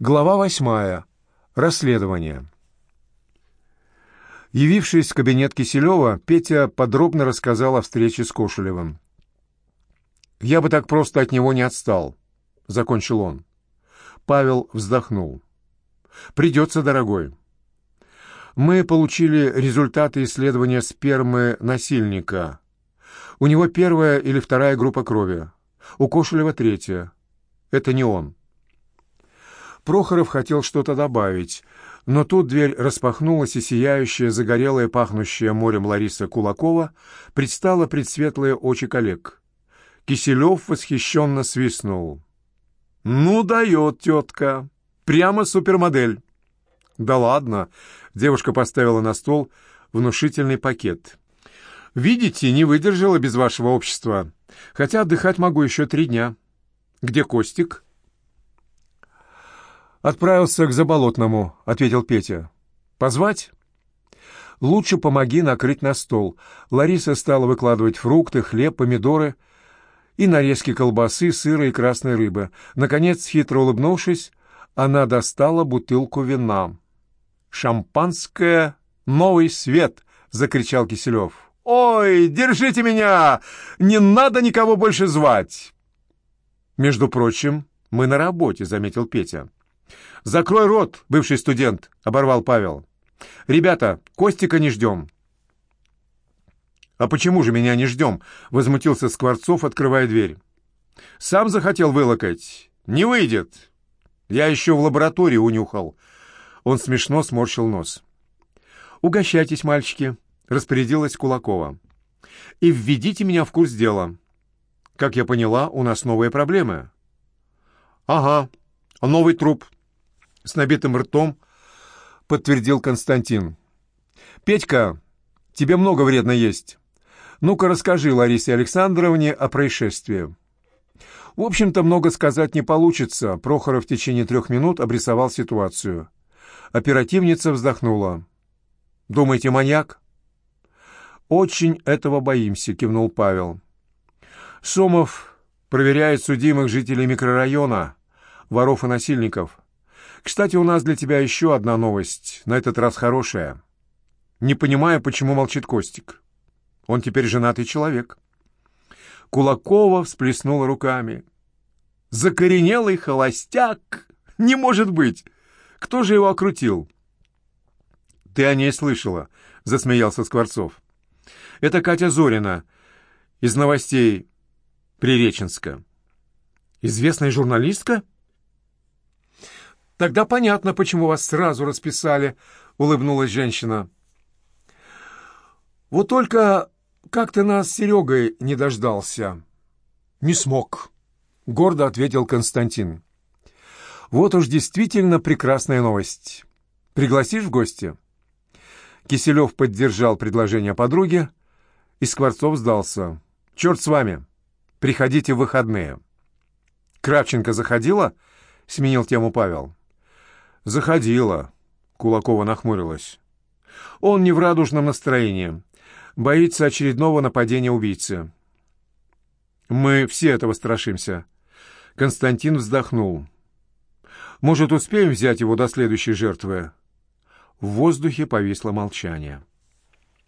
Глава восьмая. Расследование. Явившись в кабинет Киселева, Петя подробно рассказал о встрече с Кошелевым. «Я бы так просто от него не отстал», — закончил он. Павел вздохнул. «Придется, дорогой. Мы получили результаты исследования спермы насильника. У него первая или вторая группа крови, у Кошелева третья. Это не он». Прохоров хотел что-то добавить, но тут дверь распахнулась, и сияющая, загорелая, пахнущая морем Лариса Кулакова предстала пред светлые очи коллег. Киселев восхищенно свистнул. «Ну, дает тетка! Прямо супермодель!» «Да ладно!» — девушка поставила на стол внушительный пакет. «Видите, не выдержала без вашего общества. Хотя отдыхать могу еще три дня. Где Костик?» «Отправился к Заболотному», — ответил Петя. «Позвать?» «Лучше помоги накрыть на стол». Лариса стала выкладывать фрукты, хлеб, помидоры и нарезки колбасы, сыра и красной рыбы. Наконец, хитро улыбнувшись, она достала бутылку вина. «Шампанское — новый свет!» — закричал Киселев. «Ой, держите меня! Не надо никого больше звать!» «Между прочим, мы на работе», — заметил Петя. «Закрой рот, бывший студент!» — оборвал Павел. «Ребята, Костика не ждем!» «А почему же меня не ждем?» — возмутился Скворцов, открывая дверь. «Сам захотел вылокать. Не выйдет. Я еще в лаборатории унюхал». Он смешно сморщил нос. «Угощайтесь, мальчики», — распорядилась Кулакова. «И введите меня в курс дела. Как я поняла, у нас новые проблемы». «Ага, новый труп», с набитым ртом подтвердил Константин. «Петька, тебе много вредно есть. Ну-ка расскажи Ларисе Александровне о происшествии». В общем-то, много сказать не получится. Прохоров в течение трех минут обрисовал ситуацию. Оперативница вздохнула. «Думаете, маньяк?» «Очень этого боимся», — кивнул Павел. «Сомов проверяет судимых жителей микрорайона, воров и насильников. Кстати, у нас для тебя еще одна новость, на этот раз хорошая. Не понимаю, почему молчит Костик. Он теперь женатый человек. Кулакова всплеснула руками. Закоренелый холостяк? Не может быть! Кто же его окрутил? Ты о ней слышала, засмеялся Скворцов. Это Катя Зорина из новостей Приреченска. Известная журналистка? — «Тогда понятно, почему вас сразу расписали», — улыбнулась женщина. «Вот только как ты нас с Серегой не дождался?» «Не смог», — гордо ответил Константин. «Вот уж действительно прекрасная новость. Пригласишь в гости?» Киселев поддержал предложение подруги, и Скворцов сдался. «Черт с вами! Приходите в выходные». «Кравченко заходила?» — сменил тему Павел. «Заходила», — Кулакова нахмурилась. «Он не в радужном настроении. Боится очередного нападения убийцы». «Мы все этого страшимся». Константин вздохнул. «Может, успеем взять его до следующей жертвы?» В воздухе повисло молчание.